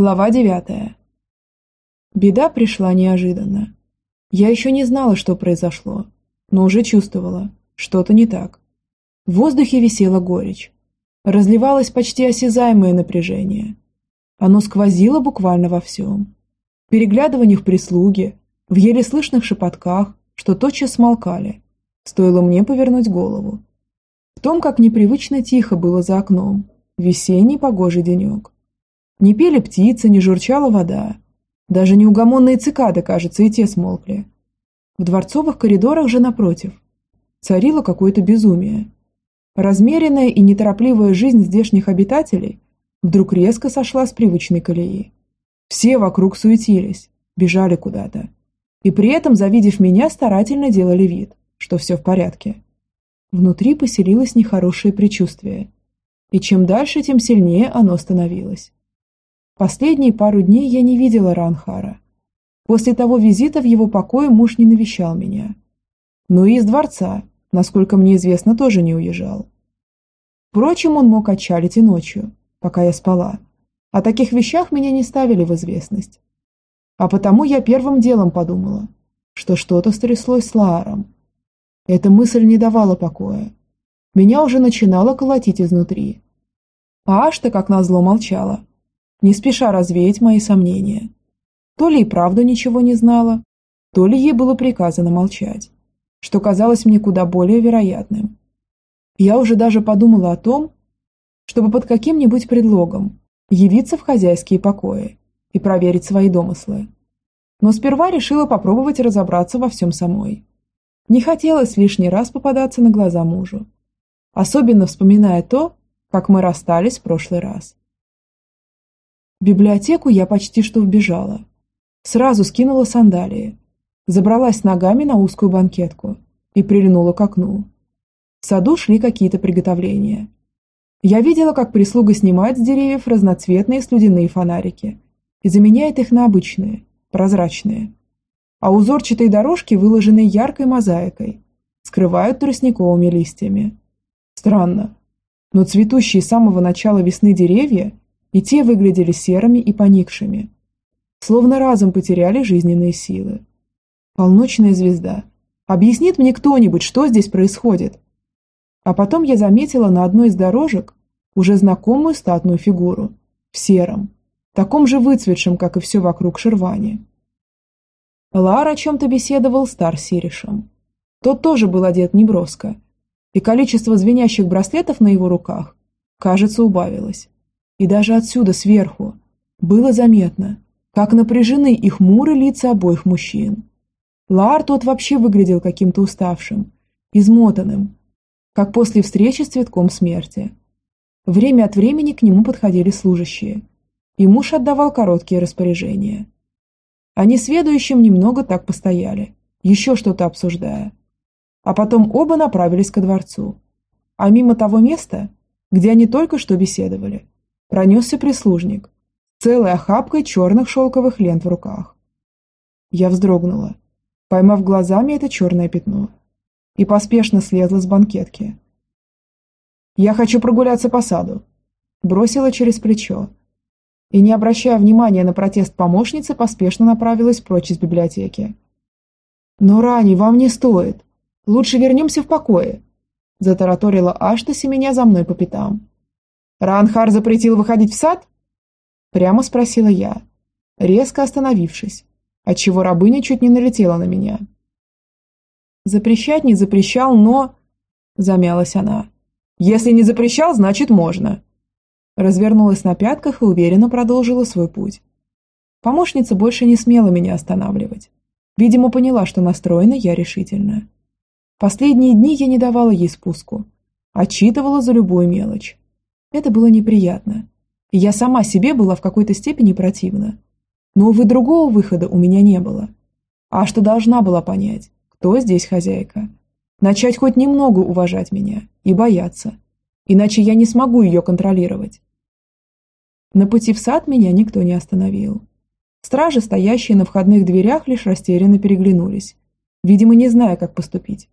Глава девятая. Беда пришла неожиданно. Я еще не знала, что произошло, но уже чувствовала, что-то не так. В воздухе висела горечь. Разливалось почти осязаемое напряжение. Оно сквозило буквально во всем. В переглядываниях прислуги, в еле слышных шепотках, что тотчас смолкали. Стоило мне повернуть голову. В том, как непривычно тихо было за окном, весенний погожий денек. Не пели птицы, не журчала вода. Даже неугомонные цикады, кажется, и те смолкли. В дворцовых коридорах же напротив. Царило какое-то безумие. Размеренная и неторопливая жизнь здешних обитателей вдруг резко сошла с привычной колеи. Все вокруг суетились, бежали куда-то. И при этом, завидев меня, старательно делали вид, что все в порядке. Внутри поселилось нехорошее предчувствие. И чем дальше, тем сильнее оно становилось. Последние пару дней я не видела Ранхара. После того визита в его покое муж не навещал меня. Но и из дворца, насколько мне известно, тоже не уезжал. Впрочем, он мог отчалить и ночью, пока я спала. О таких вещах меня не ставили в известность. А потому я первым делом подумала, что что-то стряслось с Лааром. Эта мысль не давала покоя. Меня уже начинало колотить изнутри. А Ашта, как назло, молчала, не спеша развеять мои сомнения. То ли и правда ничего не знала, то ли ей было приказано молчать, что казалось мне куда более вероятным. Я уже даже подумала о том, чтобы под каким-нибудь предлогом явиться в хозяйские покои и проверить свои домыслы. Но сперва решила попробовать разобраться во всем самой. Не хотелось лишний раз попадаться на глаза мужу, особенно вспоминая то, как мы расстались в прошлый раз. В библиотеку я почти что вбежала. Сразу скинула сандалии, забралась ногами на узкую банкетку и прильнула к окну. В саду шли какие-то приготовления. Я видела, как прислуга снимает с деревьев разноцветные слюдяные фонарики и заменяет их на обычные, прозрачные. А узорчатые дорожки, выложенные яркой мозаикой, скрывают тростниковыми листьями. Странно, но цветущие с самого начала весны деревья и те выглядели серыми и поникшими, словно разом потеряли жизненные силы. Полночная звезда. Объяснит мне кто-нибудь, что здесь происходит? А потом я заметила на одной из дорожек уже знакомую статную фигуру, в сером, таком же выцветшем, как и все вокруг Шервани. Лар о чем-то беседовал с Тарсиришем. Тот тоже был одет неброско, и количество звенящих браслетов на его руках, кажется, убавилось. И даже отсюда, сверху, было заметно, как напряжены и хмуры лица обоих мужчин. Лаар тот вообще выглядел каким-то уставшим, измотанным, как после встречи с цветком смерти. Время от времени к нему подходили служащие, и муж отдавал короткие распоряжения. Они с ведущим немного так постояли, еще что-то обсуждая. А потом оба направились ко дворцу. А мимо того места, где они только что беседовали, пронесся прислужник, целой охапкой черных шелковых лент в руках. Я вздрогнула, поймав глазами это черное пятно, и поспешно слезла с банкетки. «Я хочу прогуляться по саду», бросила через плечо, и, не обращая внимания на протест помощницы, поспешно направилась прочь из библиотеки. «Но, Рани, вам не стоит. Лучше вернемся в покое», затараторила Ашта, меня за мной по пятам. «Ранхар запретил выходить в сад?» Прямо спросила я, резко остановившись, отчего рабыня чуть не налетела на меня. «Запрещать не запрещал, но...» Замялась она. «Если не запрещал, значит можно». Развернулась на пятках и уверенно продолжила свой путь. Помощница больше не смела меня останавливать. Видимо, поняла, что настроена я решительно. Последние дни я не давала ей спуску. Отчитывала за любую мелочь. Это было неприятно. И я сама себе была в какой-то степени противна. Но, увы, другого выхода у меня не было. А что должна была понять, кто здесь хозяйка. Начать хоть немного уважать меня и бояться. Иначе я не смогу ее контролировать. На пути в сад меня никто не остановил. Стражи, стоящие на входных дверях, лишь растерянно переглянулись, видимо, не зная, как поступить.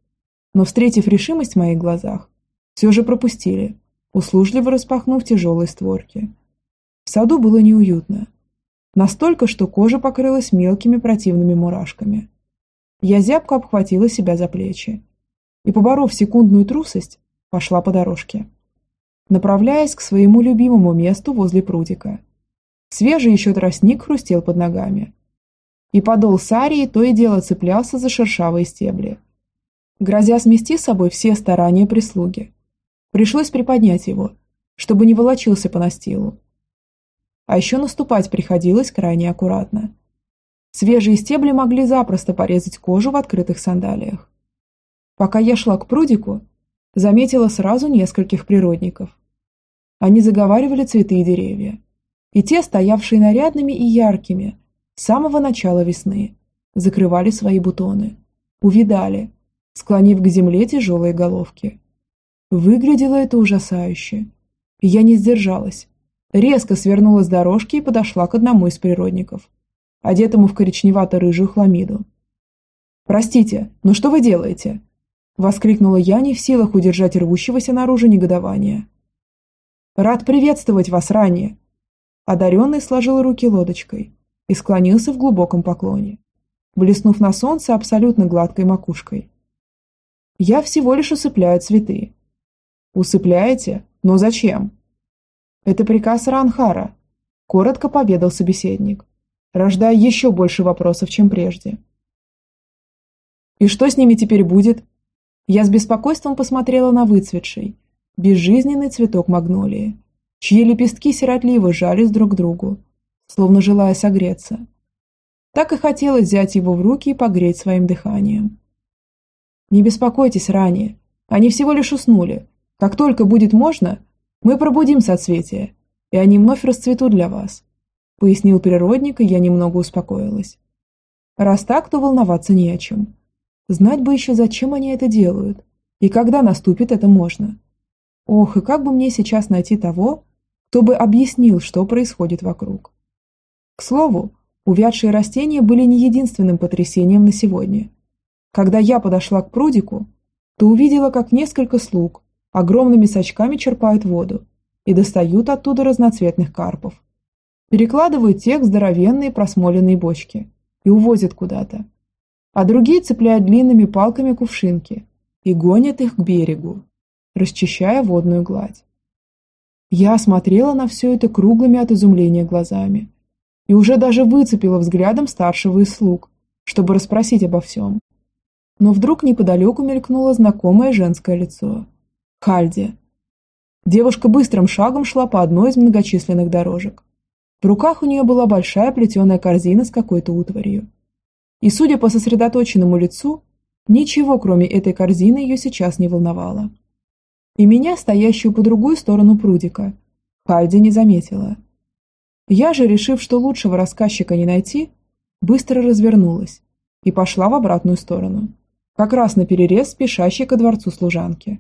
Но, встретив решимость в моих глазах, все же пропустили, услужливо распахнув тяжелые створки. В саду было неуютно. Настолько, что кожа покрылась мелкими противными мурашками. Я зябко обхватила себя за плечи и, поборов секундную трусость, пошла по дорожке, направляясь к своему любимому месту возле прудика. Свежий еще тростник хрустел под ногами. И подол сарии то и дело цеплялся за шершавые стебли, грозя смести с собой все старания прислуги. Пришлось приподнять его, чтобы не волочился по настилу. А еще наступать приходилось крайне аккуратно. Свежие стебли могли запросто порезать кожу в открытых сандалиях. Пока я шла к прудику, заметила сразу нескольких природников. Они заговаривали цветы и деревья. И те, стоявшие нарядными и яркими, с самого начала весны, закрывали свои бутоны, увидали, склонив к земле тяжелые головки. Выглядело это ужасающе. Я не сдержалась. Резко свернула с дорожки и подошла к одному из природников, одетому в коричневато-рыжую хламиду. «Простите, но что вы делаете?» Воскликнула я, не в силах удержать рвущегося наружу негодования. «Рад приветствовать вас ранее!» Одаренный сложил руки лодочкой и склонился в глубоком поклоне, блеснув на солнце абсолютно гладкой макушкой. «Я всего лишь усыпляю цветы». «Усыпляете? Но зачем?» «Это приказ Ранхара», – коротко поведал собеседник, рождая еще больше вопросов, чем прежде. «И что с ними теперь будет?» Я с беспокойством посмотрела на выцветший, безжизненный цветок магнолии, чьи лепестки сиротливо жались друг к другу, словно желая согреться. Так и хотелось взять его в руки и погреть своим дыханием. Не беспокойтесь ранее, они всего лишь уснули. Как только будет можно, мы пробудим соцветия, и они вновь расцветут для вас, пояснил природник, и я немного успокоилась. Раз так, то волноваться не о чем. Знать бы еще, зачем они это делают, и когда наступит это можно. Ох, и как бы мне сейчас найти того, кто бы объяснил, что происходит вокруг. К слову, увядшие растения были не единственным потрясением на сегодня. Когда я подошла к прудику, то увидела, как несколько слуг огромными сачками черпают воду и достают оттуда разноцветных карпов. Перекладывают тех в здоровенные просмоленные бочки и увозят куда-то, а другие цепляют длинными палками кувшинки и гонят их к берегу, расчищая водную гладь. Я смотрела на все это круглыми от изумления глазами и уже даже выцепила взглядом старшего из слуг, чтобы расспросить обо всем. Но вдруг неподалеку мелькнуло знакомое женское лицо. Хальди. Девушка быстрым шагом шла по одной из многочисленных дорожек. В руках у нее была большая плетеная корзина с какой-то утварью. И, судя по сосредоточенному лицу, ничего, кроме этой корзины, ее сейчас не волновало. И меня, стоящую по другую сторону прудика, Хальди не заметила. Я же, решив, что лучшего рассказчика не найти, быстро развернулась и пошла в обратную сторону, как раз на перерез спешащей ко дворцу служанки.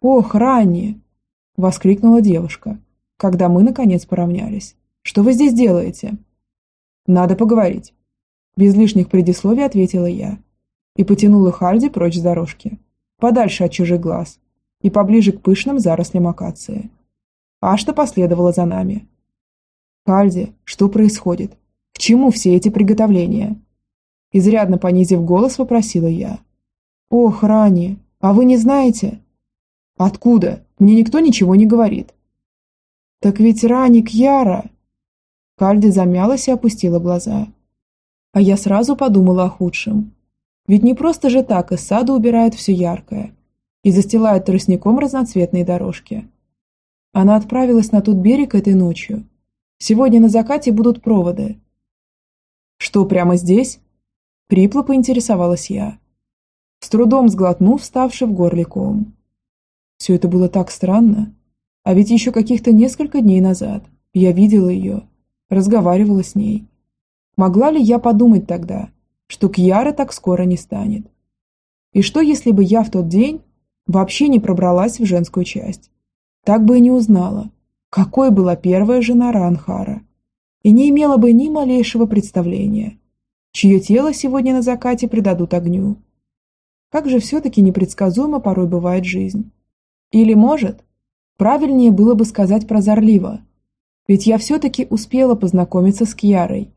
«Ох, ранее!» – воскликнула девушка, когда мы, наконец, поравнялись. «Что вы здесь делаете?» «Надо поговорить», без лишних предисловий ответила я и потянула Хальди прочь с дорожки, подальше от чужих глаз и поближе к пышным зарослям акации. Ашта последовала за нами. «Хальди, что происходит? К чему все эти приготовления?» Изрядно понизив голос, вопросила я. «Ох, Рани, а вы не знаете?» «Откуда? Мне никто ничего не говорит». «Так ведь Рани Кьяра...» Кальди замялась и опустила глаза. А я сразу подумала о худшем. Ведь не просто же так из сада убирают все яркое и застилают тростником разноцветные дорожки. Она отправилась на тот берег этой ночью. Сегодня на закате будут проводы. «Что, прямо здесь?» Припло поинтересовалась я, с трудом сглотнув ставший в горле ком. Все это было так странно. А ведь еще каких-то несколько дней назад я видела ее, разговаривала с ней Могла ли я подумать тогда, что Кьяра так скоро не станет? И что, если бы я в тот день вообще не пробралась в женскую часть? Так бы и не узнала, какой была первая жена Ранхара, и не имела бы ни малейшего представления, чье тело сегодня на закате предадут огню. Как же все-таки непредсказуемо порой бывает жизнь. Или, может, правильнее было бы сказать прозорливо. Ведь я все-таки успела познакомиться с Кьярой.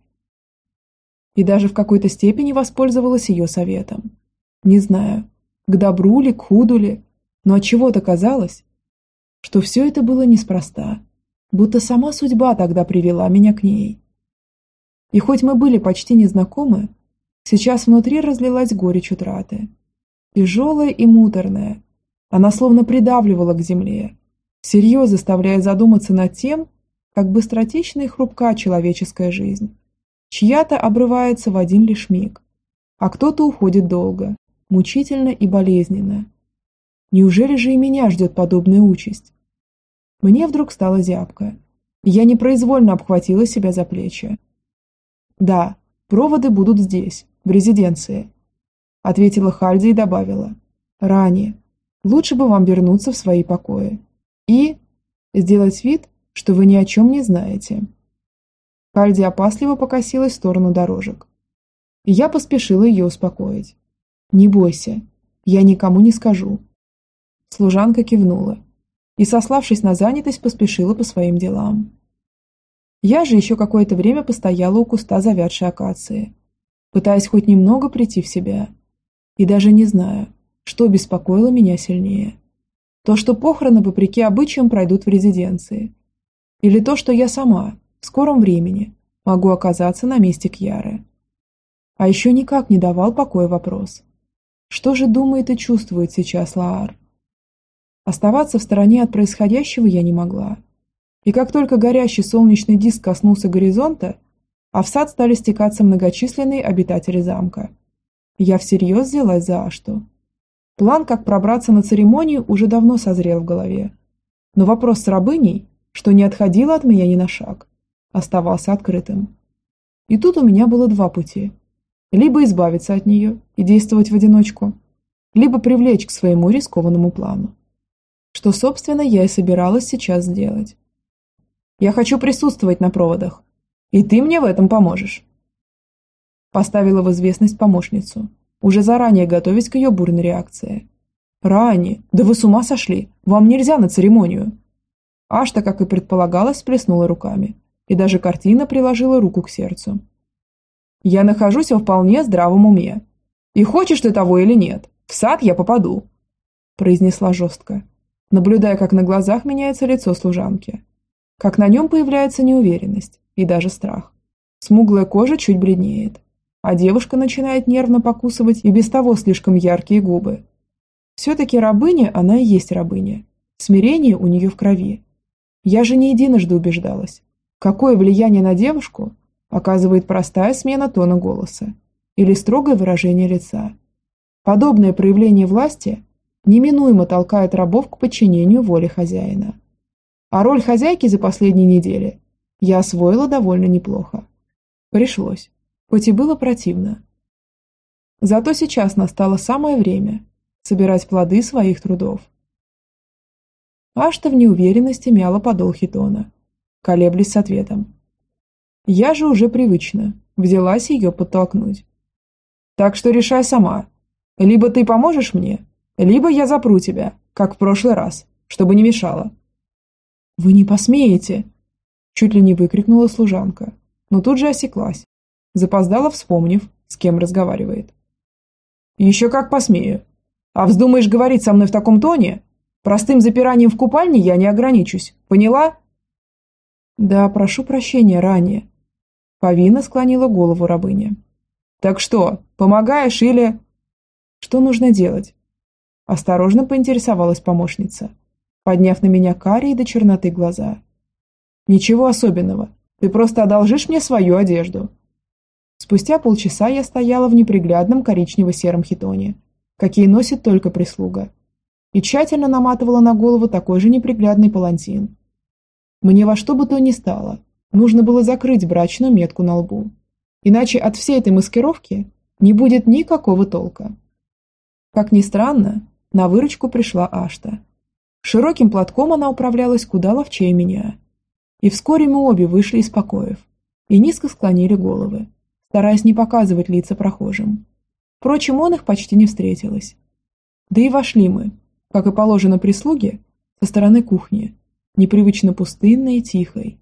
И даже в какой-то степени воспользовалась ее советом. Не знаю, к добру ли, к худу ли, но от чего то казалось, что все это было неспроста, будто сама судьба тогда привела меня к ней. И хоть мы были почти незнакомы, сейчас внутри разлилась горечь утраты. Тяжелая и муторная, она словно придавливала к земле, всерьез заставляя задуматься над тем, как быстротечна и хрупка человеческая жизнь. Чья-то обрывается в один лишь миг, а кто-то уходит долго, мучительно и болезненно. Неужели же и меня ждет подобная участь? Мне вдруг стало зябко, я непроизвольно обхватила себя за плечи. «Да, проводы будут здесь, в резиденции», — ответила Хальди и добавила. «Ранее. Лучше бы вам вернуться в свои покои. И сделать вид, что вы ни о чем не знаете». Хальди опасливо покосилась в сторону дорожек. Я поспешила ее успокоить. «Не бойся, я никому не скажу». Служанка кивнула и, сославшись на занятость, поспешила по своим делам. Я же еще какое-то время постояла у куста завядшей акации, пытаясь хоть немного прийти в себя. И даже не знаю, что беспокоило меня сильнее. То, что похороны, вопреки обычаям, пройдут в резиденции. Или то, что я сама, в скором времени, могу оказаться на месте Кьяры. А еще никак не давал покоя вопрос. Что же думает и чувствует сейчас Лаар? Оставаться в стороне от происходящего я не могла. И как только горящий солнечный диск коснулся горизонта, а в сад стали стекаться многочисленные обитатели замка, я всерьез взялась за Ашту. План, как пробраться на церемонию, уже давно созрел в голове. Но вопрос с рабыней, что не отходило от меня ни на шаг, оставался открытым. И тут у меня было два пути. Либо избавиться от нее и действовать в одиночку, либо привлечь к своему рискованному плану. Что, собственно, я и собиралась сейчас сделать. Я хочу присутствовать на проводах, и ты мне в этом поможешь. Поставила в известность помощницу, уже заранее готовясь к ее бурной реакции. «Рани, да вы с ума сошли! Вам нельзя на церемонию!» Ашта, как и предполагалось, сплеснула руками, и даже картина приложила руку к сердцу. «Я нахожусь во вполне здравом уме. И хочешь ты того или нет, в сад я попаду», произнесла жестко, наблюдая, как на глазах меняется лицо служанки, как на нем появляется неуверенность и даже страх. Смуглая кожа чуть бледнеет, а девушка начинает нервно покусывать и без того слишком яркие губы. Все-таки рабыня она и есть рабыня. Смирение у нее в крови. Я же не единожды убеждалась. Какое влияние на девушку оказывает простая смена тона голоса или строгое выражение лица. Подобное проявление власти неминуемо толкает рабов к подчинению воле хозяина. А роль хозяйки за последние недели я освоила довольно неплохо. Пришлось, хоть и было противно. Зато сейчас настало самое время собирать плоды своих трудов. Ашта в неуверенности мяла подол хитона, колеблясь с ответом. Я же уже привычно взялась ее подтолкнуть. Так что решай сама. Либо ты поможешь мне, либо я запру тебя, как в прошлый раз, чтобы не мешало. Вы не посмеете! Чуть ли не выкрикнула служанка, но тут же осеклась, запоздала, вспомнив, с кем разговаривает. «Еще как посмею. А вздумаешь говорить со мной в таком тоне? Простым запиранием в купальне я не ограничусь. Поняла?» «Да, прошу прощения ранее». Повинно склонила голову рабыня. «Так что, помогаешь или...» «Что нужно делать?» Осторожно поинтересовалась помощница, подняв на меня карие до черноты глаза. «Ничего особенного. Ты просто одолжишь мне свою одежду». Спустя полчаса я стояла в неприглядном коричнево-сером хитоне, какие носит только прислуга, и тщательно наматывала на голову такой же неприглядный палантин. Мне во что бы то ни стало, нужно было закрыть брачную метку на лбу, иначе от всей этой маскировки не будет никакого толка. Как ни странно, на выручку пришла Ашта. Широким платком она управлялась куда ловчее меня. И вскоре мы обе вышли из покоев и низко склонили головы, стараясь не показывать лица прохожим. Впрочем, он их почти не встретилось. Да и вошли мы, как и положено прислуге, со стороны кухни, непривычно пустынной и тихой.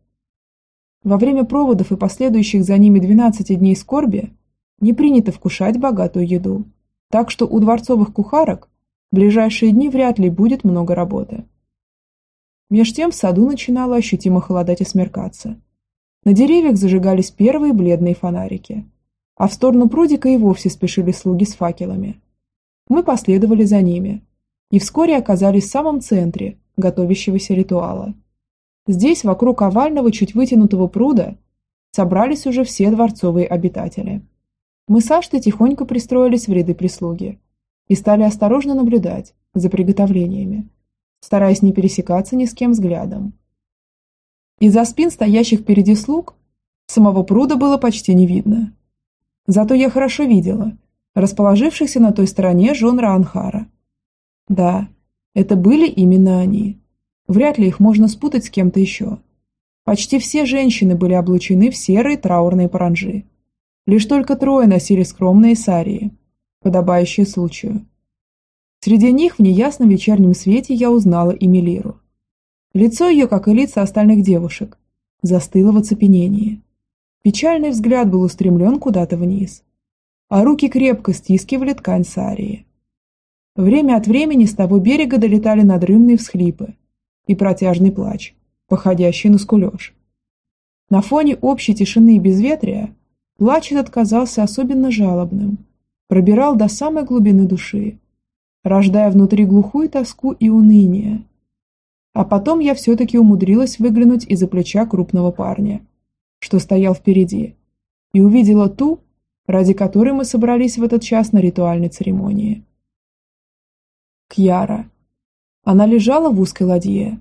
Во время проводов и последующих за ними 12 дней скорби не принято вкушать богатую еду, так что у дворцовых кухарок в ближайшие дни вряд ли будет много работы. Меж тем в саду начинало ощутимо холодать и смеркаться. На деревьях зажигались первые бледные фонарики, а в сторону прудика и вовсе спешили слуги с факелами. Мы последовали за ними и вскоре оказались в самом центре готовящегося ритуала. Здесь, вокруг овального, чуть вытянутого пруда, собрались уже все дворцовые обитатели. Мы с Аштой тихонько пристроились в ряды прислуги и стали осторожно наблюдать за приготовлениями, стараясь не пересекаться ни с кем взглядом. Из-за спин стоящих впереди слуг самого пруда было почти не видно. Зато я хорошо видела расположившихся на той стороне жен Раанхара. Да, это были именно они. Вряд ли их можно спутать с кем-то еще. Почти все женщины были облачены в серые траурные паранжи. Лишь только трое носили скромные сарии, подобающие случаю. Среди них в неясном вечернем свете я узнала и Мелиру. Лицо ее, как и лица остальных девушек, застыло в оцепенении. Печальный взгляд был устремлен куда-то вниз, а руки крепко стискивали ткань сарии. Время от времени с того берега долетали надрывные всхлипы и протяжный плач, походящий на скулеж. На фоне общей тишины и безветрия плач этот казался особенно жалобным, пробирал до самой глубины души, рождая внутри глухую тоску и уныние. А потом я все-таки умудрилась выглянуть из-за плеча крупного парня, что стоял впереди, и увидела ту, ради которой мы собрались в этот час на ритуальной церемонии. Кьяра. Она лежала в узкой ладье,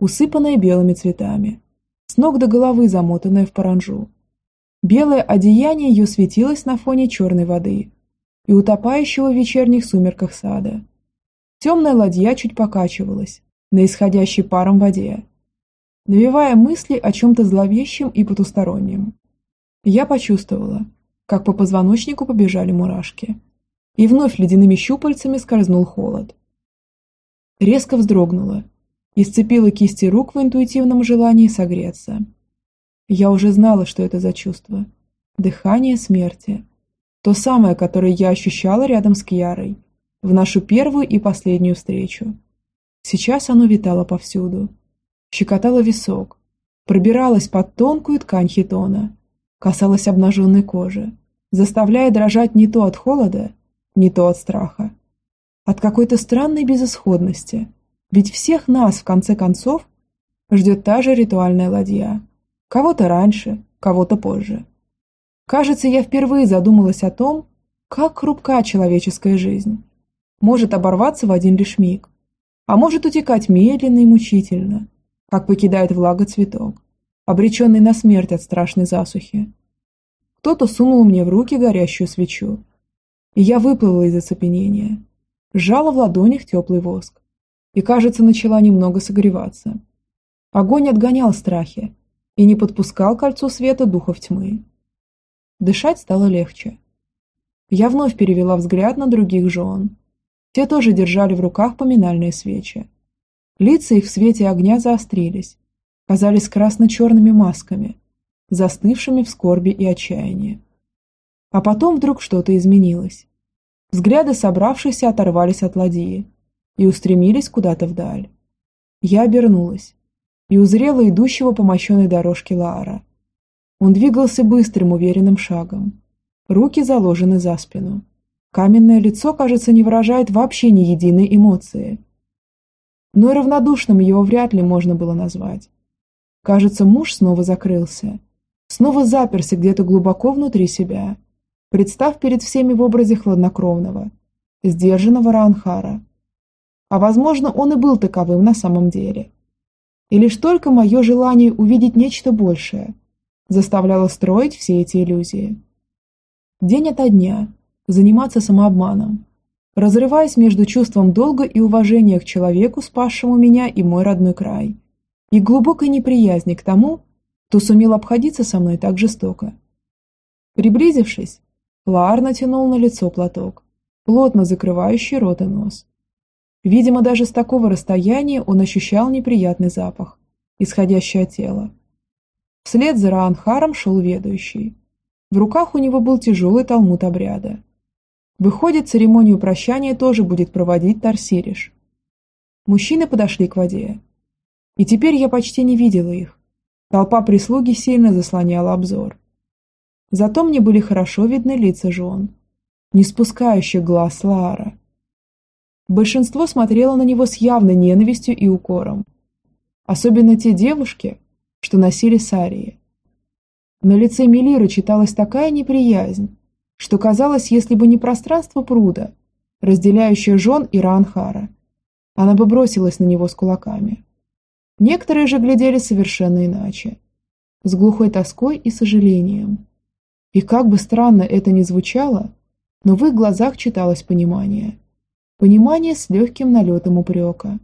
усыпанная белыми цветами, с ног до головы замотанная в паранжу. Белое одеяние ее светилось на фоне черной воды, и утопающего в вечерних сумерках сада. Темная ладья чуть покачивалась на исходящей паром воде, навевая мысли о чем-то зловещем и потустороннем. Я почувствовала, как по позвоночнику побежали мурашки, и вновь ледяными щупальцами скользнул холод. Резко вздрогнула и сцепила кисти рук в интуитивном желании согреться. Я уже знала, что это за чувство. Дыхание смерти – то самое, которое я ощущала рядом с Кьярой, в нашу первую и последнюю встречу. Сейчас оно витало повсюду. Щекотало висок, пробиралось под тонкую ткань хитона, касалось обнаженной кожи, заставляя дрожать не то от холода, не то от страха. От какой-то странной безысходности. Ведь всех нас, в конце концов, ждет та же ритуальная ладья. Кого-то раньше, кого-то позже. Кажется, я впервые задумалась о том, как хрупка человеческая жизнь. Может оборваться в один лишь миг, а может утекать медленно и мучительно, как покидает влага цветок, обреченный на смерть от страшной засухи. Кто-то сунул мне в руки горящую свечу, и я выплыла из оцепенения, сжала в ладонях теплый воск и, кажется, начала немного согреваться. Огонь отгонял страхи и не подпускал кольцу света духов тьмы. Дышать стало легче. Я вновь перевела взгляд на других жен. Те тоже держали в руках поминальные свечи. Лица их в свете огня заострились, казались красно-черными масками, застывшими в скорби и отчаянии. А потом вдруг что-то изменилось. Взгляды собравшихся оторвались от ладьи и устремились куда-то вдаль. Я обернулась и узрела идущего по мощенной дорожке Лаара. Он двигался быстрым, уверенным шагом. Руки заложены за спину. Каменное лицо, кажется, не выражает вообще ни единой эмоции. Но и равнодушным его вряд ли можно было назвать. Кажется, муж снова закрылся. Снова заперся где-то глубоко внутри себя, представ перед всеми в образе хладнокровного, сдержанного Раанхара. А возможно, он и был таковым на самом деле. И лишь только мое желание увидеть нечто большее – заставляла строить все эти иллюзии. День ото дня заниматься самообманом, разрываясь между чувством долга и уважения к человеку, спасшему меня и мой родной край, и глубокой неприязни к тому, кто сумел обходиться со мной так жестоко. Приблизившись, Лаар натянул на лицо платок, плотно закрывающий рот и нос. Видимо, даже с такого расстояния он ощущал неприятный запах, исходящий от тела. Вслед за Раанхаром шел ведущий. В руках у него был тяжелый талмуд обряда. Выходит, церемонию прощания тоже будет проводить Тарсириш. Мужчины подошли к воде. И теперь я почти не видела их. Толпа прислуги сильно заслоняла обзор. Зато мне были хорошо видны лица жен, не спускающих глаз Лара. Большинство смотрело на него с явной ненавистью и укором. Особенно те девушки, что носили сарии. На лице Мелиры читалась такая неприязнь, что казалось, если бы не пространство пруда, разделяющее жен и Ранхара, она бы бросилась на него с кулаками. Некоторые же глядели совершенно иначе, с глухой тоской и сожалением. И как бы странно это ни звучало, но в их глазах читалось понимание. Понимание с легким налетом упрека.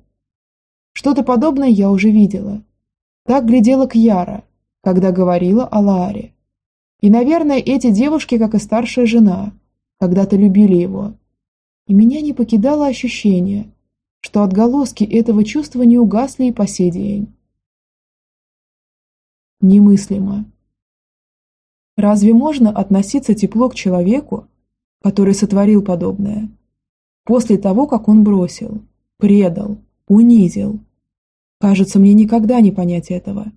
Что-то подобное я уже видела. Так глядела Кьяра, когда говорила о Лааре. И, наверное, эти девушки, как и старшая жена, когда-то любили его. И меня не покидало ощущение, что отголоски этого чувства не угасли и по сей день. Немыслимо. Разве можно относиться тепло к человеку, который сотворил подобное, после того, как он бросил, предал, унизил? Кажется, мне никогда не понять этого.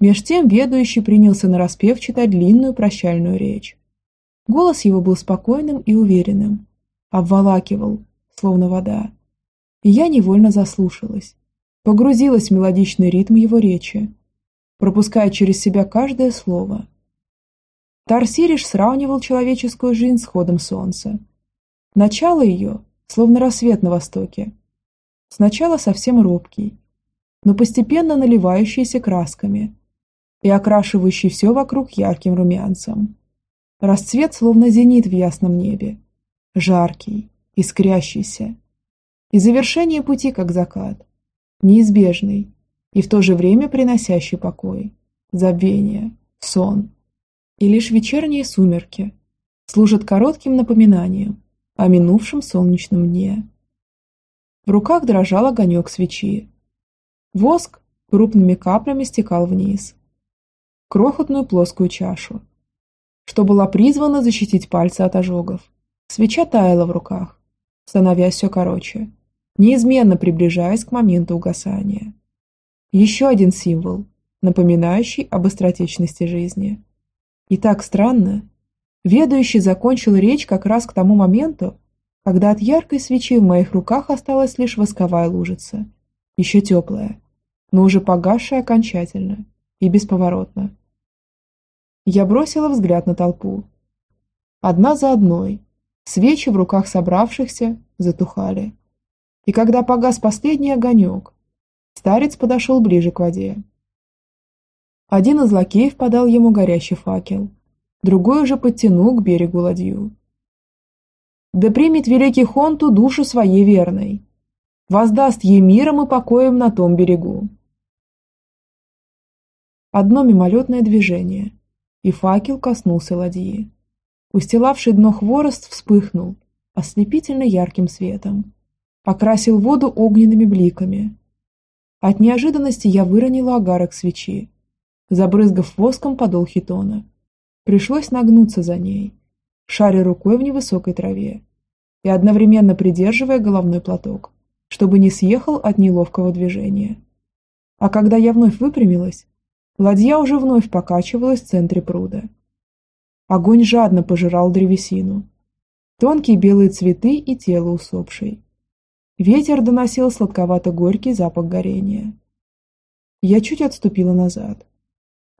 Меж тем ведущий принялся нараспев читать длинную прощальную речь. Голос его был спокойным и уверенным, обволакивал, словно вода. И я невольно заслушалась, погрузилась в мелодичный ритм его речи, пропуская через себя каждое слово. Тарсириш сравнивал человеческую жизнь с ходом солнца. Начало ее, словно рассвет на востоке. Сначала совсем робкий, но постепенно наливающийся красками – и окрашивающий все вокруг ярким румянцем. Расцвет словно зенит в ясном небе, жаркий, искрящийся. И завершение пути как закат, неизбежный и в то же время приносящий покой, забвение, сон. И лишь вечерние сумерки служат коротким напоминанием о минувшем солнечном дне. В руках дрожал огонек свечи. Воск крупными каплями стекал вниз, крохотную плоскую чашу, что была призвана защитить пальцы от ожогов. Свеча таяла в руках, становясь все короче, неизменно приближаясь к моменту угасания. Еще один символ, напоминающий об быстротечности жизни. И так странно, ведущий закончил речь как раз к тому моменту, когда от яркой свечи в моих руках осталась лишь восковая лужица, еще теплая, но уже погасшая окончательно и бесповоротно. Я бросила взгляд на толпу. Одна за одной свечи в руках собравшихся затухали. И когда погас последний огонек, старец подошел ближе к воде. Один из лакеев подал ему горящий факел, другой уже подтянул к берегу ладью. «Да примет великий Хонту душу своей верной, воздаст ей миром и покоем на том берегу». Одно мимолетное движение, и факел коснулся ладьи. Устилавший дно хворост вспыхнул ослепительно ярким светом, окрасил воду огненными бликами. От неожиданности я выронила агарок свечи, забрызгав воском подол хитона. Пришлось нагнуться за ней, шаря рукой в невысокой траве и одновременно придерживая головной платок, чтобы не съехал от неловкого движения. А когда я вновь выпрямилась, Ладья уже вновь покачивалась в центре пруда. Огонь жадно пожирал древесину. Тонкие белые цветы и тело усопшей. Ветер доносил сладковато-горький запах горения. Я чуть отступила назад.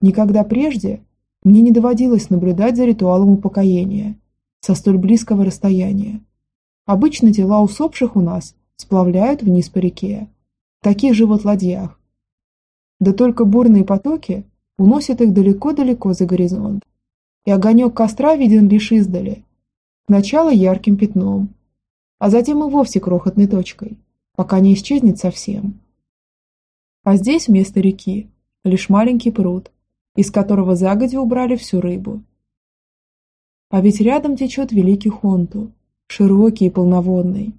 Никогда прежде мне не доводилось наблюдать за ритуалом упокоения со столь близкого расстояния. Обычно тела усопших у нас сплавляют вниз по реке, в таких же вот ладьях, да только бурные потоки уносят их далеко-далеко за горизонт. И огонек костра виден лишь издали. Сначала ярким пятном, а затем и вовсе крохотной точкой, пока не исчезнет совсем. А здесь вместо реки лишь маленький пруд, из которого загодя убрали всю рыбу. А ведь рядом течет великий Хонту, широкий и полноводный.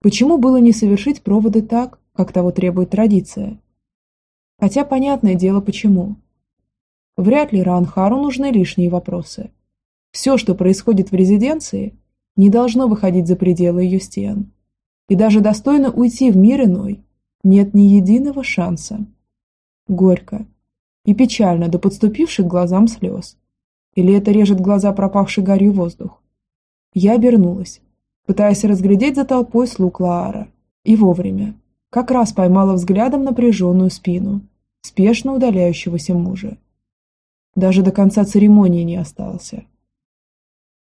Почему было не совершить проводы так, как того требует традиция? Хотя понятное дело почему. Вряд ли Ранхару нужны лишние вопросы. Все, что происходит в резиденции, не должно выходить за пределы ее стен. И даже достойно уйти в мир иной нет ни единого шанса. Горько и печально до подступивших глазам слез. Или это режет глаза пропавший гарью воздух? Я обернулась, пытаясь разглядеть за толпой слуг Лаара. И вовремя. Как раз поймала взглядом напряженную спину спешно удаляющегося мужа. Даже до конца церемонии не остался.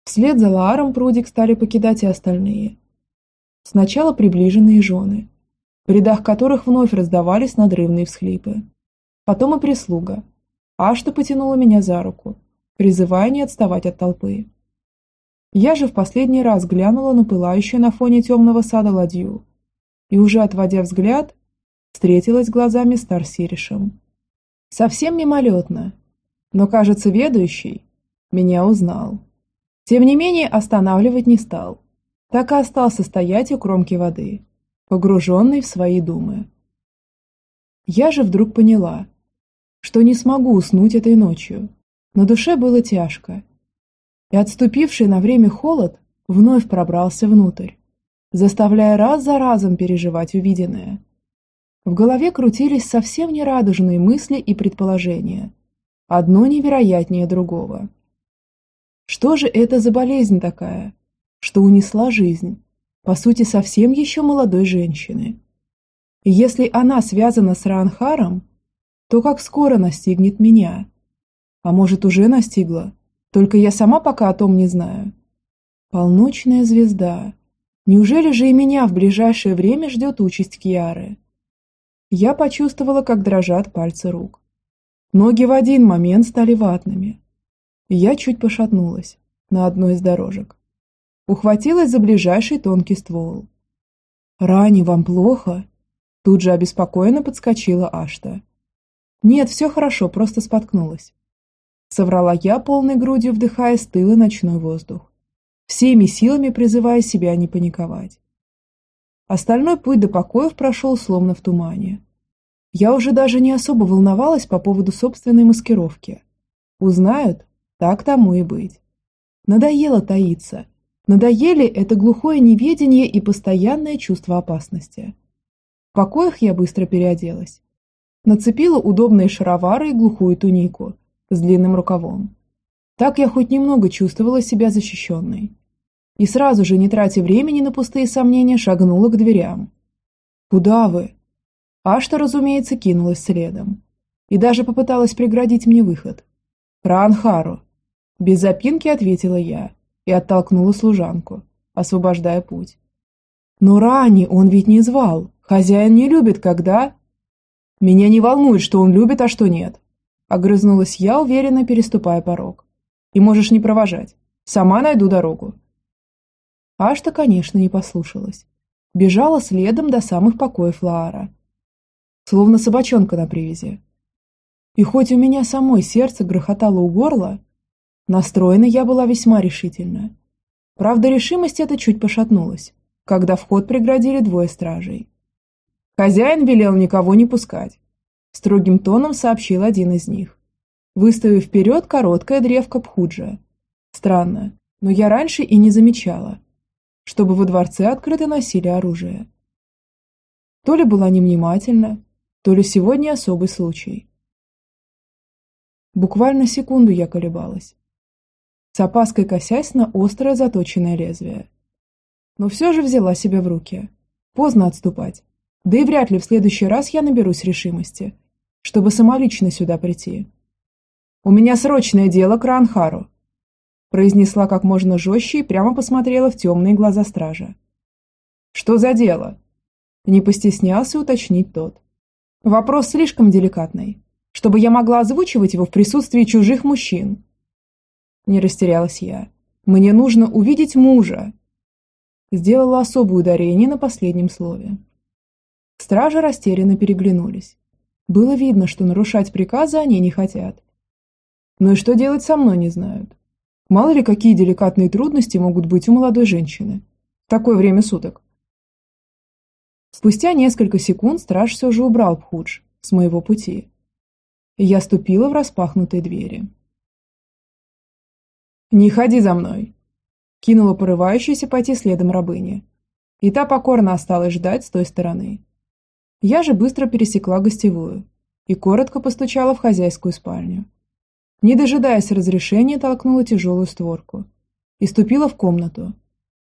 Вслед за Лааром прудик стали покидать и остальные. Сначала приближенные жены, в рядах которых вновь раздавались надрывные всхлипы. Потом и прислуга. Ашта потянула меня за руку, призывая не отставать от толпы. Я же в последний раз глянула на пылающую на фоне темного сада ладью и, уже отводя взгляд, встретилась глазами с Тарсиришем. Совсем мимолетно, но, кажется, ведущий меня узнал. Тем не менее, останавливать не стал, так и остался стоять у кромки воды, погруженный в свои думы. Я же вдруг поняла, что не смогу уснуть этой ночью. На душе было тяжко, и отступивший на время холод вновь пробрался внутрь, заставляя раз за разом переживать увиденное. В голове крутились совсем нерадужные мысли и предположения, одно невероятнее другого. Что же это за болезнь такая, что унесла жизнь, по сути, совсем еще молодой женщины? Если она связана с Ранхаром, то как скоро настигнет меня? А может, уже настигла? Только я сама пока о том не знаю. Полночная звезда. Неужели же и меня в ближайшее время ждет участь Кьяры? Я почувствовала, как дрожат пальцы рук. Ноги в один момент стали ватными. Я чуть пошатнулась на одной из дорожек. Ухватилась за ближайший тонкий ствол. «Рани, вам плохо?» Тут же обеспокоенно подскочила Ашта. «Нет, все хорошо, просто споткнулась». Соврала я, полной грудью вдыхая стылый ночной воздух, всеми силами призывая себя не паниковать. Остальной путь до покоев прошел словно в тумане. Я уже даже не особо волновалась по поводу собственной маскировки. Узнают, так тому и быть. Надоело таиться. Надоели это глухое неведение и постоянное чувство опасности. В покоях я быстро переоделась. Нацепила удобные шаровары и глухую тунику с длинным рукавом. Так я хоть немного чувствовала себя защищенной. И сразу же, не тратя времени на пустые сомнения, шагнула к дверям. «Куда вы?» Ашта, разумеется, кинулась следом. И даже попыталась преградить мне выход. «Ранхару!» Без запинки ответила я и оттолкнула служанку, освобождая путь. «Но Рани он ведь не звал. Хозяин не любит, когда...» «Меня не волнует, что он любит, а что нет», — огрызнулась я, уверенно переступая порог. «И можешь не провожать. Сама найду дорогу». Ашта, конечно, не послушалась. Бежала следом до самых покоев Лаара, словно собачонка на привязи. И хоть у меня самой сердце грохотало у горла, настроена я была весьма решительно. Правда, решимость эта чуть пошатнулась, когда вход преградили двое стражей. Хозяин велел никого не пускать. Строгим тоном сообщил один из них, выставив вперед короткое древко Пхуджа. Странно, но я раньше и не замечала, чтобы во дворце открыто носили оружие. То ли была невнимательна, то ли сегодня особый случай. Буквально секунду я колебалась, с опаской косясь на острое заточенное лезвие. Но все же взяла себя в руки. Поздно отступать. Да и вряд ли в следующий раз я наберусь решимости, чтобы самолично сюда прийти. «У меня срочное дело к Ранхару», произнесла как можно жестче и прямо посмотрела в темные глаза стража. «Что за дело?» Не постеснялся уточнить тот. Вопрос слишком деликатный, чтобы я могла озвучивать его в присутствии чужих мужчин. Не растерялась я. Мне нужно увидеть мужа. Сделала особое ударение на последнем слове. Стражи растерянно переглянулись. Было видно, что нарушать приказы они не хотят. Но и что делать со мной не знают. Мало ли какие деликатные трудности могут быть у молодой женщины. В такое время суток. Спустя несколько секунд страж все же убрал Пхудж с моего пути. и я ступила в распахнутые двери. «Не ходи за мной!» Кинула порывающуюся пойти следом рабыни. И та покорно осталась ждать с той стороны. Я же быстро пересекла гостевую и коротко постучала в хозяйскую спальню. Не дожидаясь разрешения, толкнула тяжелую створку и ступила в комнату,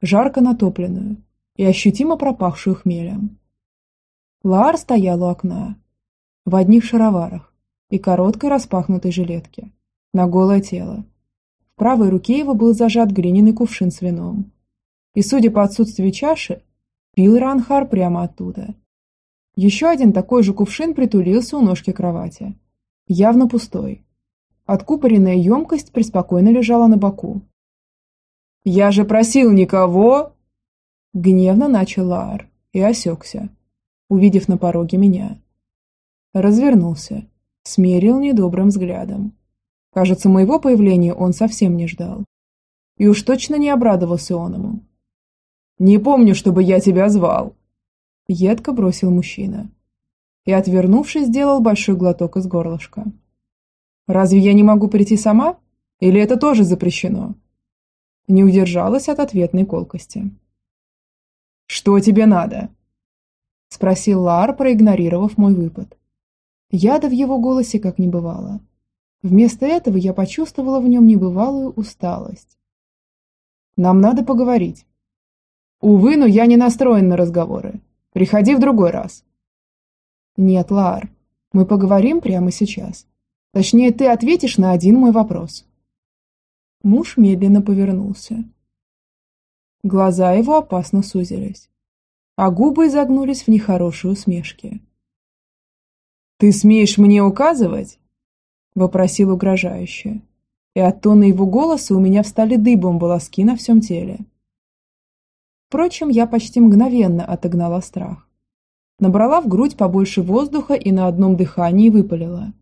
жарко натопленную и ощутимо пропахшую хмелем. Лаар стоял у окна, в одних шароварах и короткой распахнутой жилетке, на голое тело. В правой руке его был зажат глиняный кувшин с вином. И, судя по отсутствию чаши, пил Ранхар прямо оттуда. Еще один такой же кувшин притулился у ножки кровати. Явно пустой. Откупоренная емкость преспокойно лежала на боку. «Я же просил никого!» Гневно начал Лаар и осекся, увидев на пороге меня. Развернулся, смерил недобрым взглядом Кажется, моего появления он совсем не ждал. И уж точно не обрадовался он ему. «Не помню, чтобы я тебя звал!» Едко бросил мужчина. И, отвернувшись, сделал большой глоток из горлышка. «Разве я не могу прийти сама? Или это тоже запрещено?» Не удержалась от ответной колкости. «Что тебе надо?» Спросил Лар, проигнорировав мой выпад. Яда в его голосе как не бывало. Вместо этого я почувствовала в нем небывалую усталость. «Нам надо поговорить». «Увы, но я не настроен на разговоры. Приходи в другой раз». «Нет, Лар, мы поговорим прямо сейчас. Точнее, ты ответишь на один мой вопрос». Муж медленно повернулся. Глаза его опасно сузились, а губы изогнулись в нехорошей усмешке. «Ты смеешь мне указывать?» – вопросил угрожающе. И от тона его голоса у меня встали дыбом волоски на всем теле. Впрочем, я почти мгновенно отогнала страх. Набрала в грудь побольше воздуха и на одном дыхании выпалила.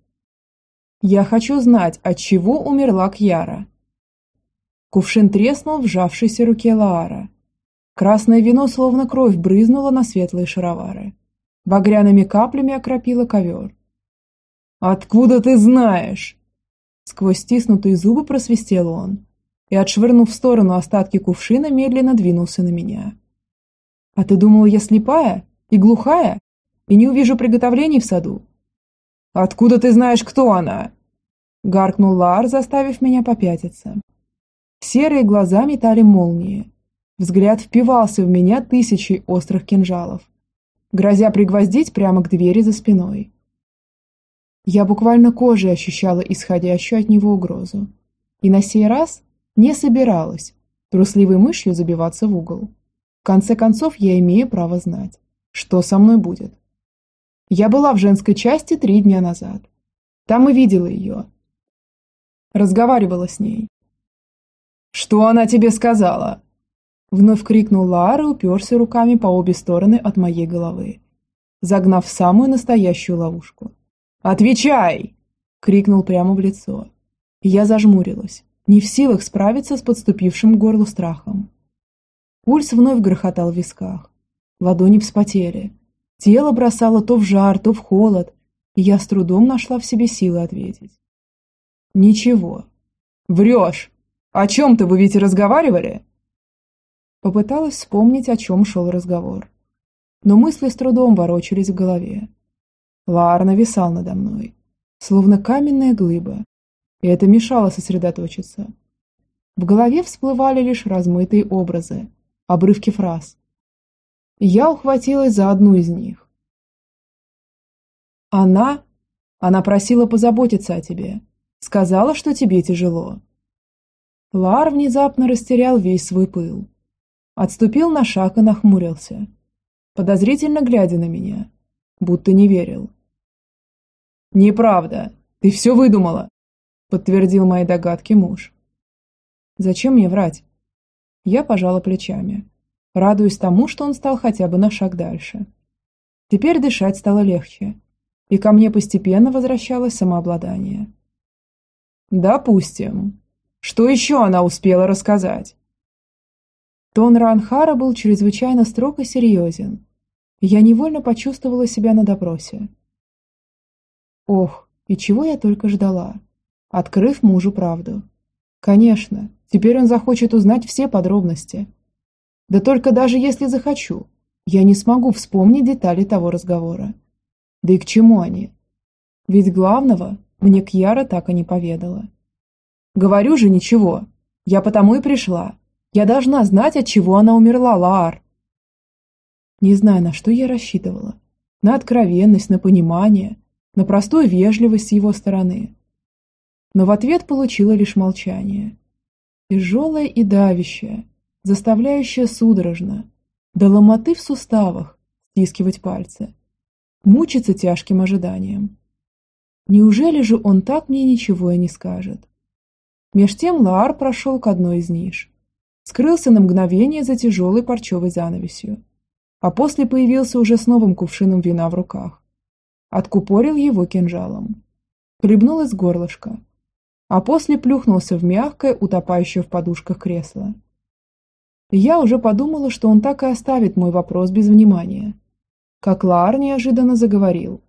«Я хочу знать, от чего умерла Кьяра». Кувшин треснул в сжавшейся руке Лаара. Красное вино словно кровь брызнуло на светлые шаровары. Багряными каплями окропило ковер. «Откуда ты знаешь?» Сквозь стиснутые зубы просвистел он и, отшвырнув в сторону остатки кувшина, медленно двинулся на меня. «А ты думала, я слепая и глухая и не увижу приготовлений в саду?» «Откуда ты знаешь, кто она?» Гаркнул Лар, заставив меня попятиться. Серые глаза метали молнии. Взгляд впивался в меня тысячей острых кинжалов, грозя пригвоздить прямо к двери за спиной. Я буквально кожей ощущала исходящую от него угрозу. И на сей раз не собиралась трусливой мышью забиваться в угол. В конце концов, я имею право знать, что со мной будет. Я была в женской части три дня назад. Там и видела ее. Разговаривала с ней. «Что она тебе сказала?» Вновь крикнул Лаар уперся руками по обе стороны от моей головы, загнав самую настоящую ловушку. «Отвечай!» – крикнул прямо в лицо. Я зажмурилась, не в силах справиться с подступившим к горлу страхом. Пульс вновь грохотал в висках. Ладони вспотели. Тело бросало то в жар, то в холод, и я с трудом нашла в себе силы ответить. «Ничего. Врешь! О чем-то вы ведь разговаривали?» Попыталась вспомнить, о чем шел разговор. Но мысли с трудом ворочались в голове. Лаар нависал надо мной, словно каменная глыба, и это мешало сосредоточиться. В голове всплывали лишь размытые образы, обрывки фраз. я ухватилась за одну из них. Она... Она просила позаботиться о тебе. Сказала, что тебе тяжело. Лар внезапно растерял весь свой пыл. Отступил на шаг и нахмурился, подозрительно глядя на меня будто не верил. «Неправда, ты все выдумала», – подтвердил мои догадки муж. «Зачем мне врать?» Я пожала плечами, радуясь тому, что он стал хотя бы на шаг дальше. Теперь дышать стало легче, и ко мне постепенно возвращалось самообладание. «Допустим. Что еще она успела рассказать?» Тон Ранхара был чрезвычайно строг и серьезен, я невольно почувствовала себя на допросе. Ох, И чего я только ждала, открыв мужу правду. Конечно, теперь он захочет узнать все подробности. Да только даже если захочу, я не смогу вспомнить детали того разговора. Да и к чему они? Ведь главного мне Кьяра так и не поведала. Говорю же, ничего. Я потому и пришла. Я должна знать, от чего она умерла, Лаар. Не знаю, на что я рассчитывала. На откровенность, на понимание, на простую вежливость с его стороны. Но в ответ получила лишь молчание. Тяжелое и давящее, заставляющее судорожно, до ломоты в суставах, стискивать пальцы, мучиться тяжким ожиданием. Неужели же он так мне ничего и не скажет? Меж тем Лаар прошел к одной из ниш. Скрылся на мгновение за тяжелой парчевой занавесью, а после появился уже с новым кувшином вина в руках. Откупорил его кинжалом. Хлебнул из горлышка, а после плюхнулся в мягкое, утопающее в подушках кресло. Я уже подумала, что он так и оставит мой вопрос без внимания. Как Лаар неожиданно заговорил.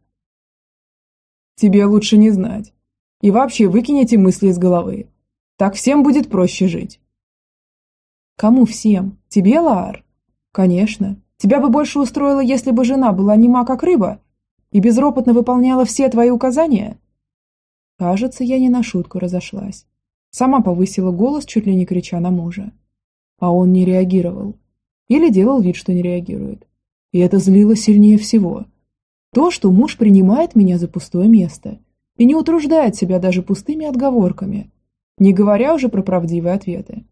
«Тебе лучше не знать. И вообще выкинь эти мысли из головы. Так всем будет проще жить». «Кому всем? Тебе, Лаар?» «Конечно. Тебя бы больше устроило, если бы жена была нема как рыба и безропотно выполняла все твои указания?» Кажется, я не на шутку разошлась. Сама повысила голос, чуть ли не крича на мужа. А он не реагировал. Или делал вид, что не реагирует. И это злило сильнее всего. То, что муж принимает меня за пустое место и не утруждает себя даже пустыми отговорками, не говоря уже про правдивые ответы.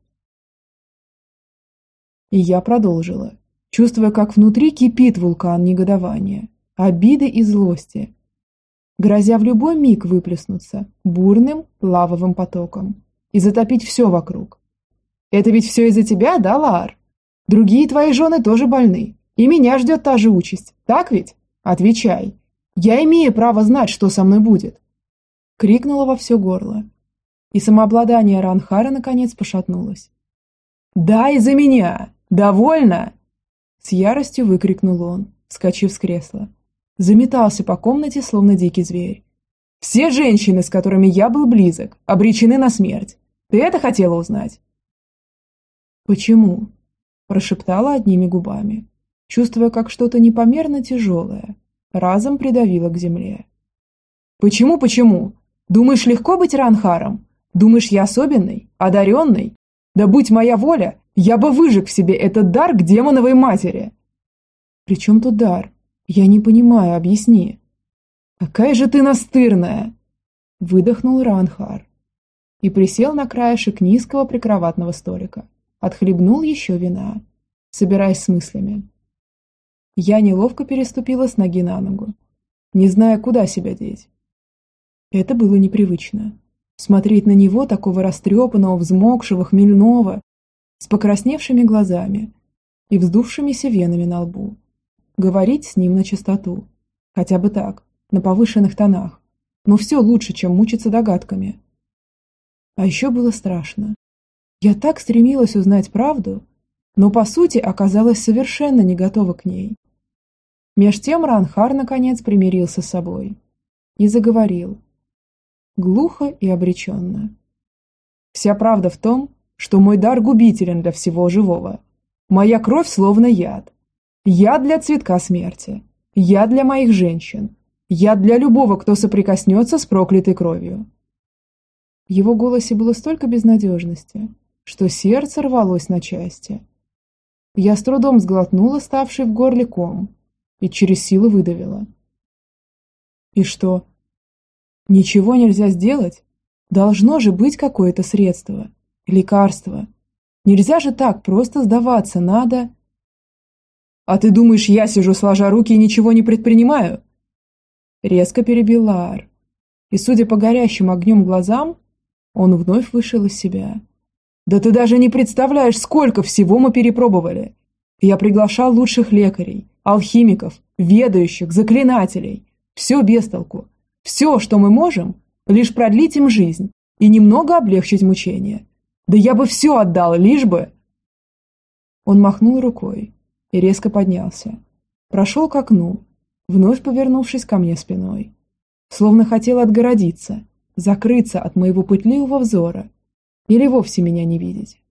И я продолжила, чувствуя, как внутри кипит вулкан негодования, обиды и злости, грозя в любой миг выплеснуться бурным лавовым потоком и затопить все вокруг. Это ведь все из-за тебя, да, Лар? Другие твои жены тоже больны, и меня ждет та же участь, так ведь? Отвечай. Я имею право знать, что со мной будет. Крикнула во все горло, и самообладание Ранхара наконец пошатнулось. «Да, из-за меня! Довольно!» С яростью выкрикнул он, вскочив с кресла заметался по комнате, словно дикий зверь. «Все женщины, с которыми я был близок, обречены на смерть. Ты это хотела узнать?» «Почему?» – прошептала одними губами, чувствуя, как что-то непомерно тяжелое разом придавило к земле. «Почему, почему? Думаешь, легко быть Ранхаром? Думаешь, я особенный? Одаренный? Да будь моя воля, я бы выжег в себе этот дар к демоновой матери!» «При чем тут дар?» «Я не понимаю, объясни». «Какая же ты настырная!» Выдохнул Ранхар и присел на краешек низкого прикроватного столика. Отхлебнул еще вина, собираясь с мыслями. Я неловко переступила с ноги на ногу, не зная, куда себя деть. Это было непривычно. Смотреть на него, такого растрепанного, взмокшего, хмельного, с покрасневшими глазами и вздувшимися венами на лбу говорить с ним на чистоту. Хотя бы так, на повышенных тонах. Но все лучше, чем мучиться догадками. А еще было страшно. Я так стремилась узнать правду, но по сути оказалась совершенно не готова к ней. Меж тем Ранхар наконец примирился с собой и заговорил. Глухо и обреченно. Вся правда в том, что мой дар губителен для всего живого. Моя кровь словно яд, я для цветка смерти. Я для моих женщин. Я для любого, кто соприкоснется с проклятой кровью. В его голосе было столько безнадежности, что сердце рвалось на части. Я с трудом сглотнула ставший в горле ком и через силу выдавила. И что? Ничего нельзя сделать? Должно же быть какое-то средство, лекарство. Нельзя же так просто сдаваться, надо... «А ты думаешь, я сижу сложа руки и ничего не предпринимаю?» Резко перебил Лаар. И, судя по горящим огнем глазам, он вновь вышел из себя. «Да ты даже не представляешь, сколько всего мы перепробовали! Я приглашал лучших лекарей, алхимиков, ведающих, заклинателей. Все без толку. Все, что мы можем, лишь продлить им жизнь и немного облегчить мучения. Да я бы все отдал, лишь бы...» Он махнул рукой, и резко поднялся. Прошел к окну, вновь повернувшись ко мне спиной. словно хотел отгородиться, закрыться от моего пытливого взора или вовсе меня не видеть.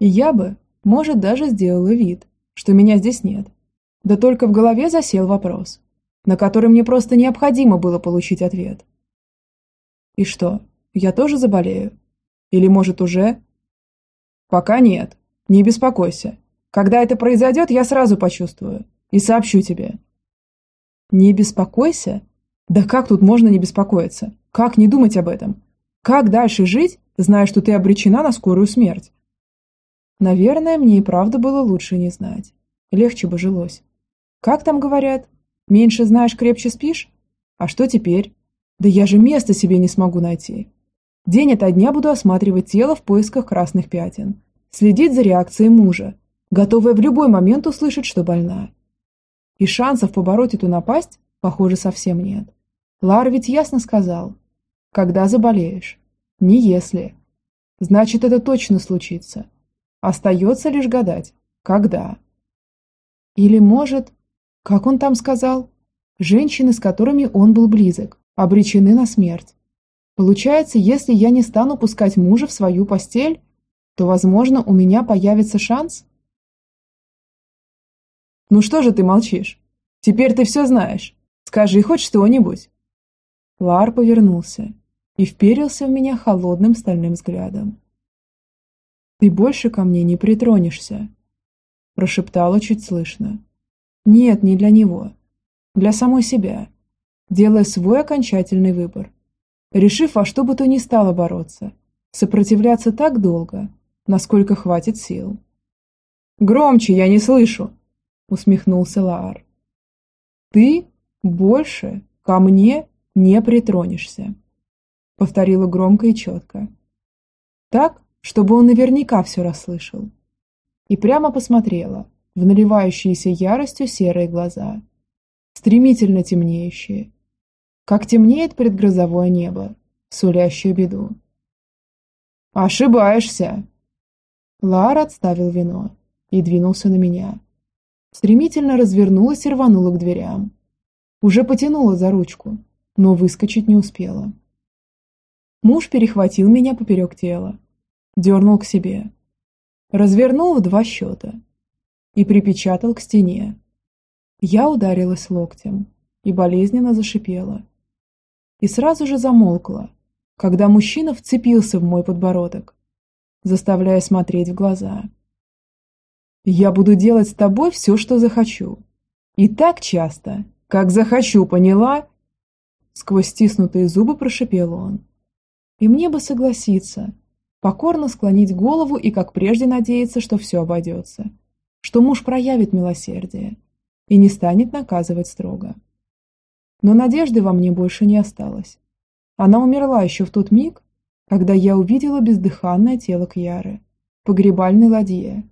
И я бы, может, даже сделала вид, что меня здесь нет. Да только в голове засел вопрос, на который мне просто необходимо было получить ответ. И что, я тоже заболею? Или, может, уже? Пока нет. Не беспокойся. Когда это произойдет, я сразу почувствую и сообщу тебе. Не беспокойся? Да как тут можно не беспокоиться? Как не думать об этом? Как дальше жить, зная, что ты обречена на скорую смерть? Наверное, мне и правда было лучше не знать. Легче бы жилось. Как там говорят? Меньше знаешь, крепче спишь? А что теперь? Да я же места себе не смогу найти. День ото дня буду осматривать тело в поисках красных пятен. Следить за реакцией мужа, готовая в любой момент услышать, что больна. И шансов побороть эту напасть, похоже, совсем нет. Лар ведь ясно сказал, когда заболеешь, не если. Значит, это точно случится. Остается лишь гадать, когда. Или, может, как он там сказал, женщины, с которыми он был близок, обречены на смерть. Получается, если я не стану пускать мужа в свою постель, то, возможно, у меня появится шанс? Ну что же ты молчишь? Теперь ты все знаешь. Скажи хоть что-нибудь. Лар повернулся и вперился в меня холодным стальным взглядом. «Ты больше ко мне не притронешься», – прошептала чуть слышно. «Нет, не для него. Для самой себя. Делая свой окончательный выбор. Решив во что бы то ни стало бороться. Сопротивляться так долго, насколько хватит сил». «Громче, я не слышу!» – усмехнулся Лаар. «Ты больше ко мне не притронешься», – повторила громко и четко. Так, чтобы он наверняка все расслышал. И прямо посмотрела в наливающиеся яростью серые глаза, стремительно темнеющие, как темнеет предгрозовое небо, сулящее беду. «Ошибаешься!» Лар отставил вино и двинулся на меня. Стремительно развернулась и рванула к дверям. Уже потянула за ручку, но выскочить не успела. Муж перехватил меня поперек тела, дернул к себе, развернул в два счета и припечатал к стене. Я ударилась локтем и болезненно зашипела. И сразу же замолкла, когда мужчина вцепился в мой подбородок, заставляя смотреть в глаза. «Я буду делать с тобой все, что захочу. И так часто, как захочу, поняла?» Сквозь стиснутые зубы прошипел он. И мне бы согласиться, покорно склонить голову и как прежде надеяться, что все обойдется, что муж проявит милосердие и не станет наказывать строго. Но надежды во мне больше не осталось. Она умерла еще в тот миг, когда я увидела бездыханное тело Кьяры, погребальной ладье.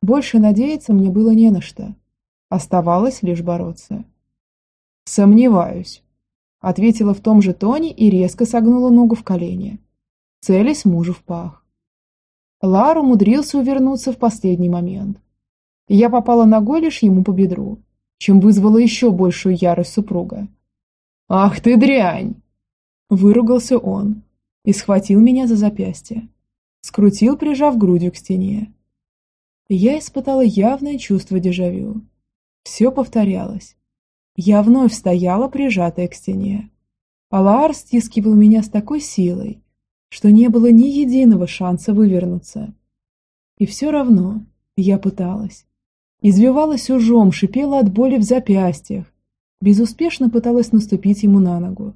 Больше надеяться мне было не на что. Оставалось лишь бороться. «Сомневаюсь», — ответила в том же тоне и резко согнула ногу в колени целясь мужу в пах. Лар умудрился увернуться в последний момент. Я попала ногой лишь ему по бедру, чем вызвала еще большую ярость супруга. «Ах ты дрянь!» Выругался он и схватил меня за запястье. Скрутил, прижав грудью к стене. Я испытала явное чувство дежавю. Все повторялось. Я вновь стояла, прижатая к стене. Алаар стискивал меня с такой силой, что не было ни единого шанса вывернуться. И все равно я пыталась. Извивалась ужом, шипела от боли в запястьях, безуспешно пыталась наступить ему на ногу,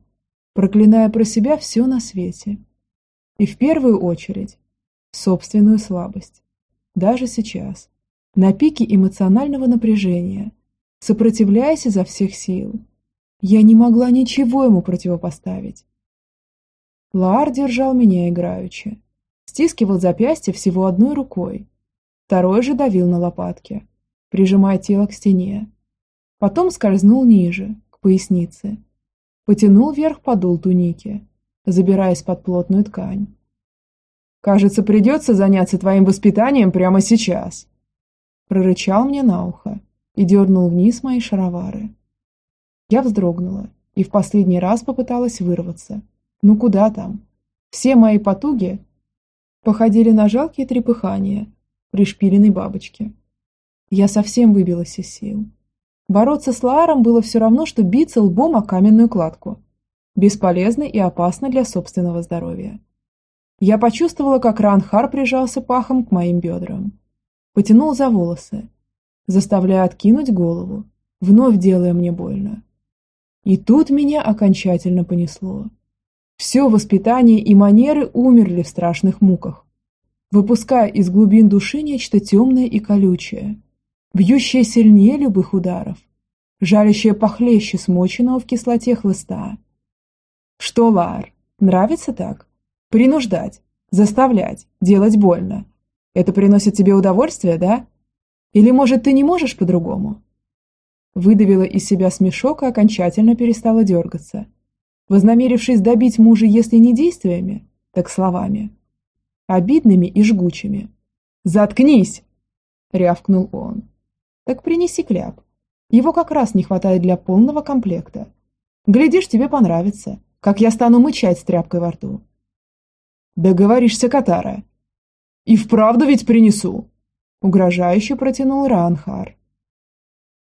проклиная про себя все на свете. И в первую очередь собственную слабость. Даже сейчас, на пике эмоционального напряжения, сопротивляясь изо всех сил, я не могла ничего ему противопоставить. Лаар держал меня играючи. Стискивал запястье всего одной рукой. Второй же давил на лопатки, прижимая тело к стене. Потом скользнул ниже, к пояснице. Потянул вверх подол туники, забираясь под плотную ткань. «Кажется, придется заняться твоим воспитанием прямо сейчас», прорычал мне на ухо и дернул вниз мои шаровары. Я вздрогнула и в последний раз попыталась вырваться. Ну куда там? Все мои потуги походили на жалкие трепыхания пришпиленной бабочки. Я совсем выбилась из сил. Бороться с Лааром было все равно, что биться лбом о каменную кладку. Бесполезно и опасно для собственного здоровья. Я почувствовала, как Ранхар прижался пахом к моим бедрам. Потянул за волосы, заставляя откинуть голову, вновь делая мне больно. И тут меня окончательно понесло. Все воспитание и манеры умерли в страшных муках, выпуская из глубин души нечто темное и колючее, бьющее сильнее любых ударов, жалящее похлеще смоченного в кислоте хлыста. Что, Лар, нравится так? Принуждать, заставлять, делать больно. Это приносит тебе удовольствие, да? Или, может, ты не можешь по-другому? Выдавила из себя смешок и окончательно перестала дергаться, вознамерившись добить мужа, если не действиями, так словами. Обидными и жгучими. «Заткнись!» – рявкнул он. «Так принеси кляп. Его как раз не хватает для полного комплекта. Глядишь, тебе понравится, как я стану мычать с тряпкой во рту». «Договоришься, Катара», «И вправду ведь принесу!» – угрожающе протянул Ранхар.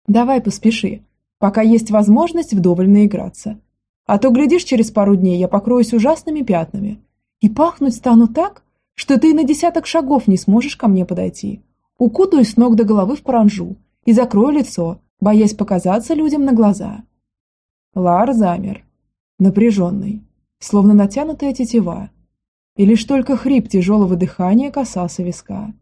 «Давай поспеши, пока есть возможность вдоволь наиграться. А то, глядишь, через пару дней я покроюсь ужасными пятнами и пахнуть стану так, что ты на десяток шагов не сможешь ко мне подойти. Укутаю с ног до головы в паранжу и закрою лицо, боясь показаться людям на глаза». Лар замер, напряженный, словно натянутая тетива, и лишь только хрип тяжелого дыхания касался виска.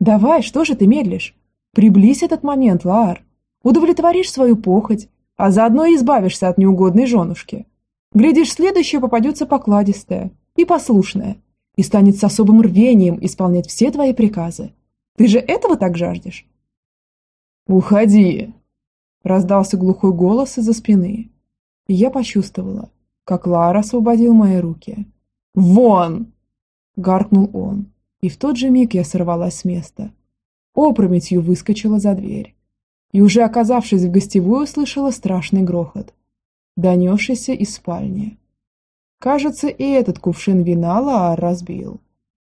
«Давай, что же ты медлишь? Приблизь этот момент, Лаар. Удовлетворишь свою похоть, а заодно и избавишься от неугодной женушки. Глядишь, следующее попадется покладистое и послушное, и станет с особым рвением исполнять все твои приказы. Ты же этого так жаждешь?» «Уходи!» – раздался глухой голос из-за спины. И я почувствовала, как Лара освободил мои руки. «Вон!» – гаркнул он, и в тот же миг я сорвалась с места. Опрометью выскочила за дверь. И уже оказавшись в гостевой, услышала страшный грохот, донесшийся из спальни. Кажется, и этот кувшин вина Лаар разбил.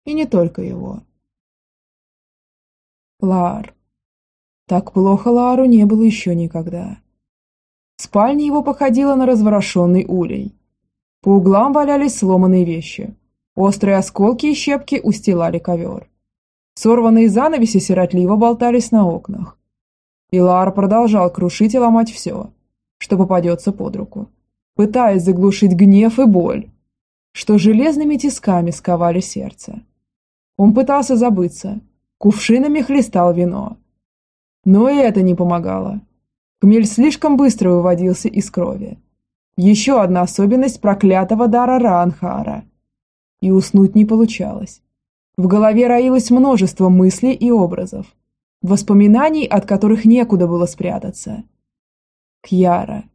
И не только его. Лаар. Так плохо Лаару не было еще никогда. Спальня его походила на разворошенный улей. По углам валялись сломанные вещи. Острые осколки и щепки устилали ковер. Сорванные занавеси сиротливо болтались на окнах. Илар продолжал крушить и ломать все, что попадется под руку, пытаясь заглушить гнев и боль, что железными тисками сковали сердце. Он пытался забыться, кувшинами хлестал вино. Но и это не помогало. Хмель слишком быстро выводился из крови. Еще одна особенность проклятого дара Ранхара. И уснуть не получалось. В голове роилось множество мыслей и образов, воспоминаний, от которых некуда было спрятаться. Кьяра.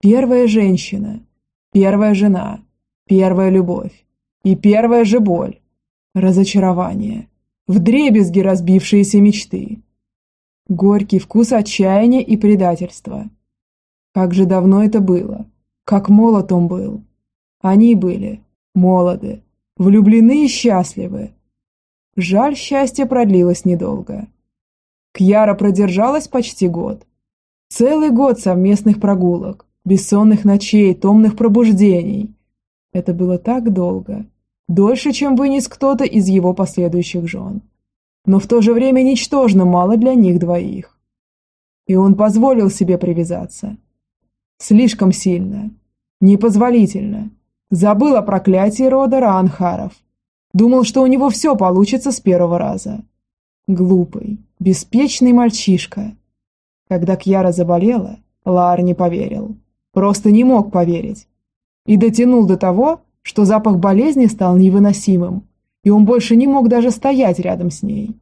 Первая женщина. Первая жена. Первая любовь. И первая же боль. Разочарование. Вдребезги разбившиеся мечты. Горький вкус отчаяния и предательства. Как же давно это было. Как молод он был. Они были молоды, влюблены и счастливы. Жаль, счастье продлилось недолго. Кьяра продержалась почти год. Целый год совместных прогулок, бессонных ночей, томных пробуждений. Это было так долго. Дольше, чем вынес кто-то из его последующих жен. Но в то же время ничтожно мало для них двоих. И он позволил себе привязаться. Слишком сильно. Непозволительно. Забыл о проклятии рода Ранхаров. Думал, что у него все получится с первого раза. Глупый, беспечный мальчишка. Когда Кьяра заболела, Лар не поверил. Просто не мог поверить. И дотянул до того, что запах болезни стал невыносимым, и он больше не мог даже стоять рядом с ней.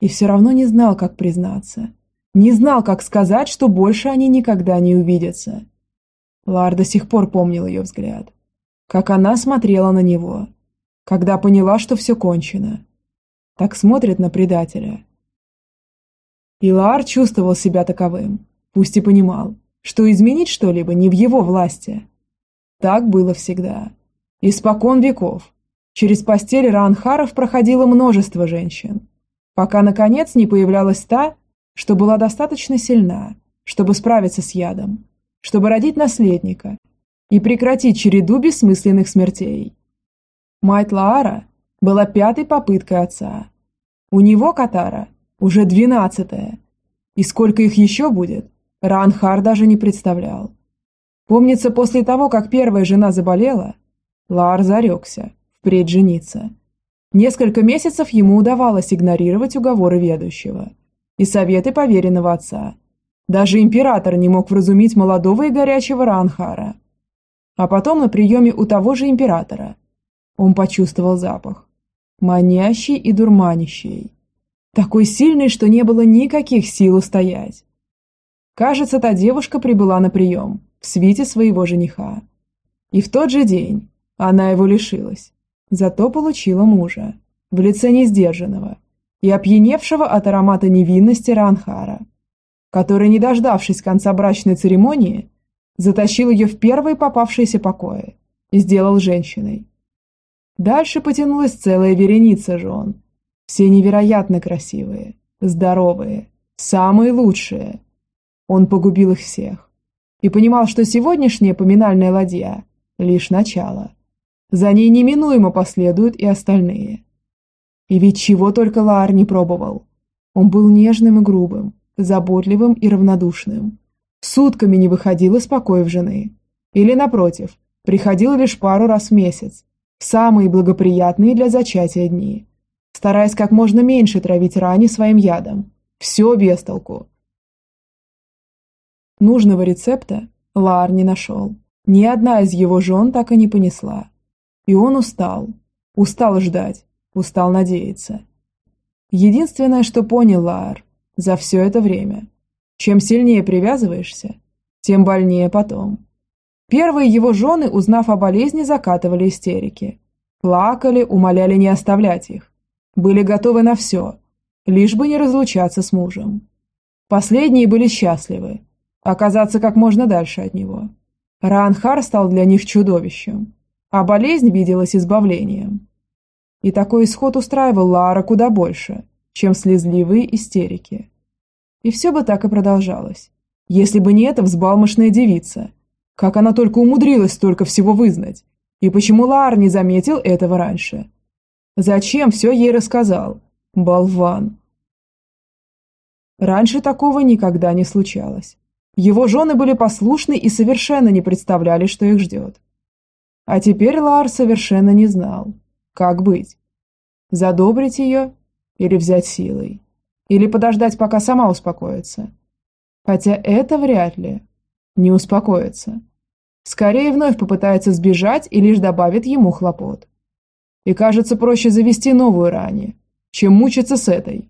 И все равно не знал, как признаться. Не знал, как сказать, что больше они никогда не увидятся. Лар до сих пор помнил ее взгляд. Как она смотрела на него, когда поняла, что все кончено. Так смотрит на предателя. И Лар чувствовал себя таковым, пусть и понимал, что изменить что-либо не в его власти. Так было всегда. Испокон веков. Через постель Ранхаров проходило множество женщин, пока, наконец, не появлялась та, что была достаточно сильна, чтобы справиться с ядом, чтобы родить наследника и прекратить череду бессмысленных смертей. Мать Лаара была пятой попыткой отца. У него, Катара, уже двенадцатая. И сколько их еще будет, Ранхар даже не представлял. Помнится, после того, как первая жена заболела, Лаар зарекся впредь жениться. Несколько месяцев ему удавалось игнорировать уговоры ведущего и советы поверенного отца. Даже император не мог вразумить молодого и горячего Ранхара. А потом на приеме у того же императора он почувствовал запах. Манящий и дурманящий. Такой сильный, что не было никаких сил устоять. Кажется, та девушка прибыла на прием в свите своего жениха. И в тот же день она его лишилась, зато получила мужа, в лице несдержанного и опьяневшего от аромата невинности Ранхара, который, не дождавшись конца брачной церемонии, затащил ее в первые попавшиеся покои и сделал женщиной. Дальше потянулась целая вереница жен, все невероятно красивые, здоровые, самые лучшие. Он погубил их всех и понимал, что сегодняшняя поминальная ладья – лишь начало. За ней неминуемо последуют и остальные. И ведь чего только Лаар не пробовал. Он был нежным и грубым, заботливым и равнодушным. Сутками не выходил из покоев жены. Или, напротив, приходил лишь пару раз в месяц, в самые благоприятные для зачатия дни, стараясь как можно меньше травить рани своим ядом. Все без толку. Нужного рецепта Лаар не нашел. Ни одна из его жен так и не понесла. И он устал. Устал ждать. Устал надеяться. Единственное, что понял Лаар за все это время. Чем сильнее привязываешься, тем больнее потом. Первые его жены, узнав о болезни, закатывали истерики. Плакали, умоляли не оставлять их. Были готовы на все, лишь бы не разлучаться с мужем. Последние были счастливы, оказаться как можно дальше от него. Ранхар стал для них чудовищем, а болезнь виделась избавлением. И такой исход устраивал Лара куда больше, чем слезливые истерики. И все бы так и продолжалось, если бы не эта взбалмошная девица. Как она только умудрилась столько всего вызнать, и почему Лар не заметил этого раньше? Зачем все ей рассказал? Болван. Раньше такого никогда не случалось. Его жены были послушны и совершенно не представляли, что их ждет. А теперь Лар совершенно не знал, как быть. Задобрить ее или взять силой. Или подождать, пока сама успокоится. Хотя это вряд ли. Не успокоится. Скорее вновь попытается сбежать и лишь добавит ему хлопот. И кажется проще завести новую ранее, чем мучиться с этой.